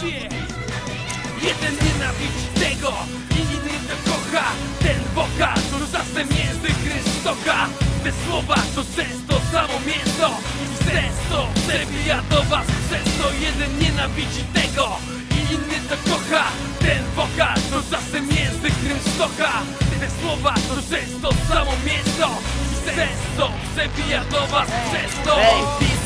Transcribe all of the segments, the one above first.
shit Jeden nienawidzi tego i inny to kocha. Ten wokal to czasem język Chrystoka Te słowa to często samo mięso. I sens to przebija do was. Przez to jeden nienawidzi tego i inny to kocha. Ten wokal to czasem język Chrystoka Te słowa to często samo mięso. I sens to przebija do was. Przez to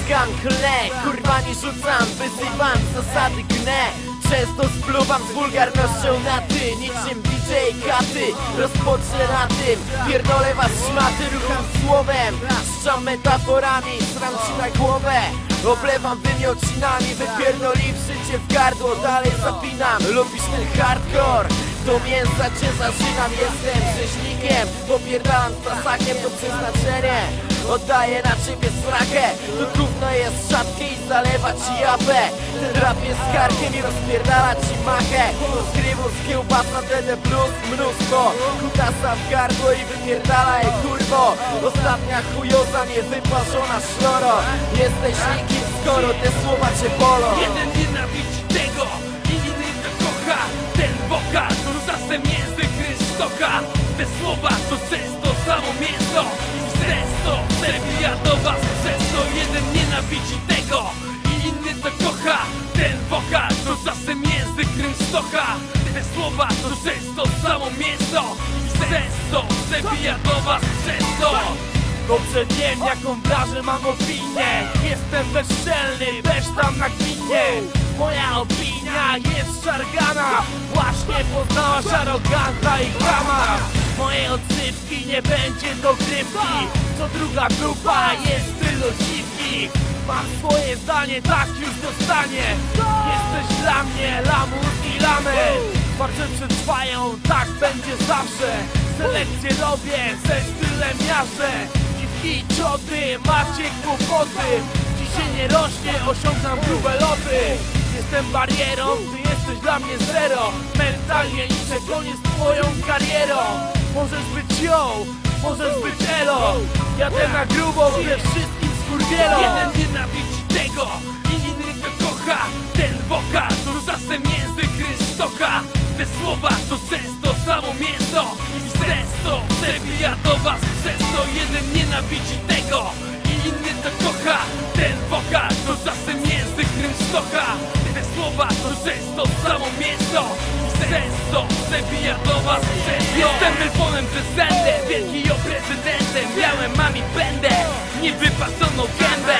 Piskam, klę, kurwa nie rzucam Wyzywam zasady gnę. Często spluwam z wulgarnością na ty Niczym DJ Katy. Rozpocznę na tym Pierdolę was szmaty, rucham słowem. Szczam metaforami, sram ci na głowę. Oblewam wymiocinami Wypierdoliwszy cię w gardło Dalej zapinam. Lubisz ten hardcore do mięsa cię zażynam, jestem rzeźnikiem. Popierdalam z tasakiem, to przeznaczenie Oddaję na ciebie srakę. To gówno jest rzadkie i zalewa ci japę. Ten rap jest karkiem i rozpierdala ci machę. Do skrywu z kiełbasa, DD plus mnóstwo. Kutasa w gardło i wypierdala je kurwo. Ostatnia chujoza, niewyparzona szloro. Jesteś nikim skoro te słowa cię bolą. Jeden nienawidzi Wokal to czasem język Chrystoka Te słowa to często samo mięso. I to przebija do was Przez to jeden nienawidzi tego. I inny to kocha Ten wokal to czasem język Chrystoka Te słowa to często samo mięso. I to przebija do was Przez to Dobrze wiem jaką wrażę mam opinię. Jestem bezczelny, też tam na gminie. Moja opinia jest szargana. Właśnie poznałaś aroganta i grama Moje odsypki nie będzie dogrywki Co druga grupa jest tylu dziwki. Mam swoje zdanie, tak już dostanie. Jesteś dla mnie lamus i lamen Marsze przetrwają, tak będzie zawsze. Selekcję robię, ze stylem miażdżę Dziwki, ciody, macie kłopoty? Dzisiaj nie rośnie, osiągam grube loty. Jestem barierą, ty jesteś dla mnie zero. Mentalnie liczę koniec twoją karierą. Możesz być ją, możesz być elo. Jadę na grubo ze wszystkim skurwielom Jeden nienawidzi tego i inny to kocha. Ten wokal to czasem język Chrystoka Te słowa to często samo mięso nienawidzi tego i inny to kocha. Ten wokal to czasem język Chrystoka Te słowa to często samo mięso. I stres to przebija do was Przez to Jestem elfonem prezydentem, wielki o prezydentem Miałem mam i będę, niewypasoną gębę.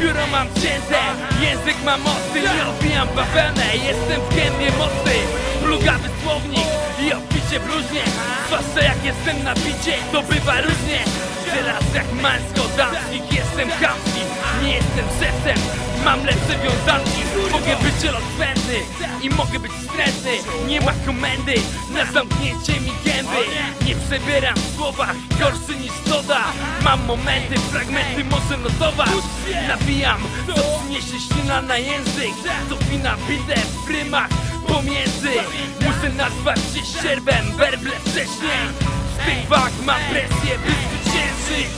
Biuro mam cięte, język mam ostry Nie odbijam bawełnę, jestem w gębie mocny Plugawy słownik i opicie bluźnie. Zwłaszcza jak jestem na bicie, to bywa różnie Teraz jak mańsko damskich jestem chamski Nie jestem szefem, mam lepsze wiązanki Mogę być elokwentny i mogę być wstrętny. Nie ma komendy na zamknięcie mi gęby. Nie przebieram w słowach, gorszy niż soda. Mam momenty, fragmenty może notować. Nawijam, co przyniesie ślina na język. Co wina bite w prymach pomiędzy. Muszę nazwać się sierwem, werble wcześniej. Z tych wag mam presję, by Dancing